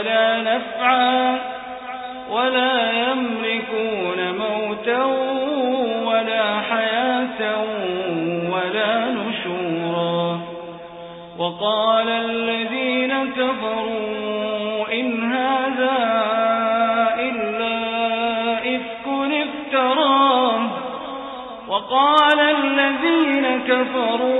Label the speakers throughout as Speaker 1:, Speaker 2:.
Speaker 1: ولا نفعا ولا يملكون موتا ولا حياة ولا نشورا. وقال الذين كفروا إن هذا إلا إفك افتراه. وقال الذين كفروا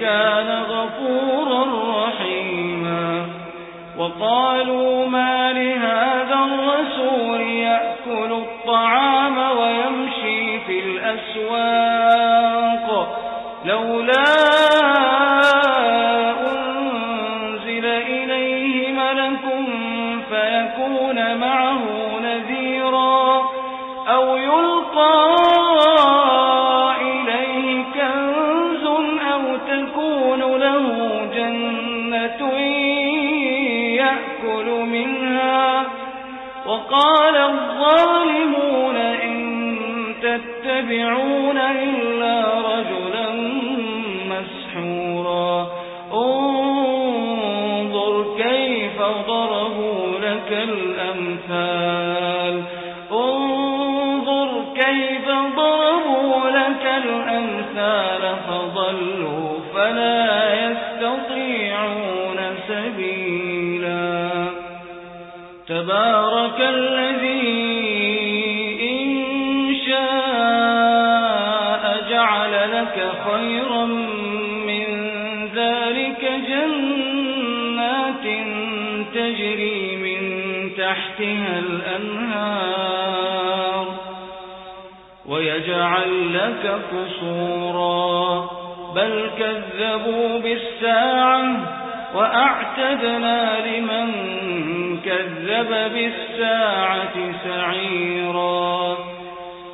Speaker 1: كان غفورا رحيما. وقالوا ما لهذا الرسول يأكل الطعام ويمشي في الأسواق. لولا لك الأمثال. انظر كيف ضربوا لك الأمثال فضلوا فلا يستطيعون سبيلا. تبارك الذي تحتها الأنهار ويجعل لك قصورا. بل كذبوا بالساعة وأعتدنا لمن كذب بالساعة سعيرا.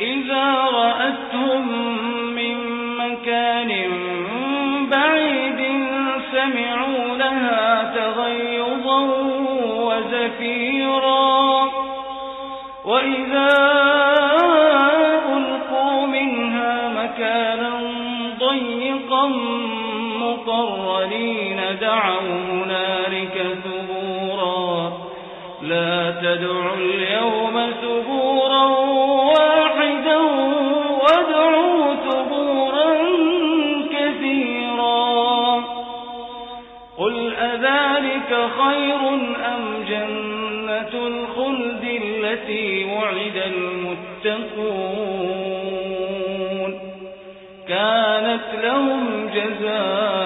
Speaker 1: إذا رأتهم وإذا ألقوا منها مكانا ضيقا مقرنين دعوا هنالك ثبورا لا تدعوا اليوم ثبورا المتقون. كانت لهم جزاء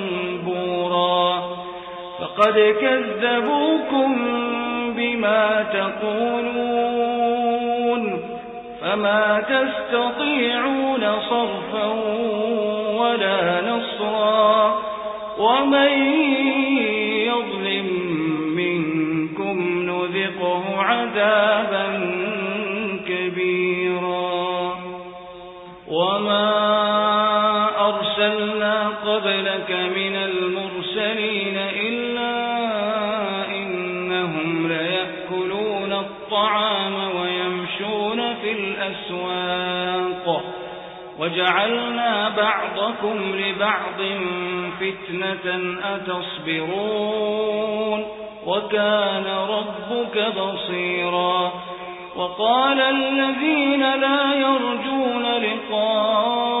Speaker 1: فَقَدْ كَذَّبُوكُم بِمَا تَقُولُونَ فَمَا تَسْتَطِيعُونَ صَرْفًا وَلَا نَصْرًا وَمَن يَظْلِم مِّنكُمْ نُذِقْهُ عَذَابًا وَجَعَلْنَا بَعْضَكُمْ لِبَعْضٍ فِتْنَةً أَتَصْبِرُونَ وَكَانَ رَبُّكَ بَصِيرًا وَقَالَ الَّذِينَ لَا يَرْجُونَ لِقَاءَنَا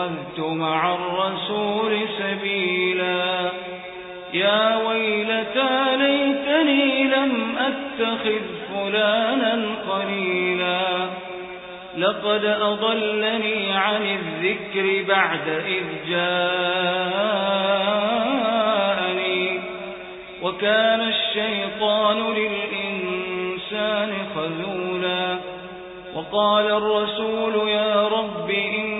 Speaker 1: اتَّخَذْتُ مَعَ الرَّسُولِ سَبِيلًا. يَا وَيْلَتَىٰ لَيْتَنِي لَمْ أَتَّخِذْ فُلَانًا خَلِيلًا لَّقَدْ أَضَلَّنِي عَنِ الذِّكْرِ بَعْدَ إِذْ جَاءَنِي. وَكَانَ الشَّيْطَانُ لِلْإِنسَانِ خَذُولًا. وَقَالَ الرَّسُولُ يَا رَبِّ إِنَّ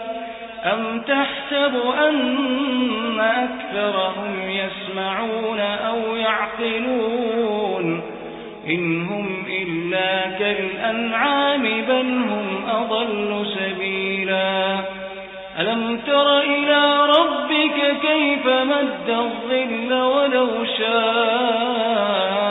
Speaker 1: أم تحسب أن أكثرهم يسمعون أو يعقلون إن هم إلا كالأنعام بل هم أضل سبيلا. ألم تر إلى ربك كيف مد الظل ولو شاء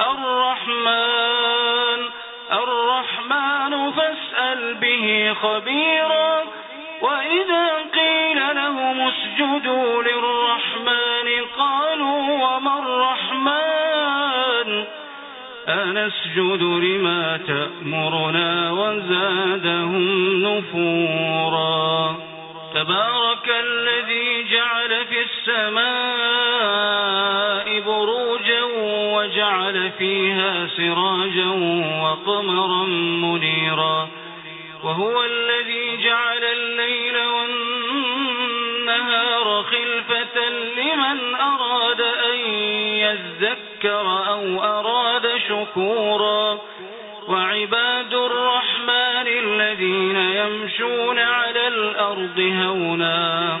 Speaker 1: الرحمن الرحمن فاسأل به خبيرا. وإذا قيل لهم اسجدوا للرحمن قالوا وما الرحمن؟ أنسجد لما تأمرنا وزادهم نفورا. تبارك الذي جعل في السماء بروجا وجعل فيها سراجا وقمرا منيرا. وهو الذي جعل الليل والنهار خلفة لمن أراد أن يذكر أو أراد شكورا. وعباد الرحمن الذين يمشون على الأرض هونا.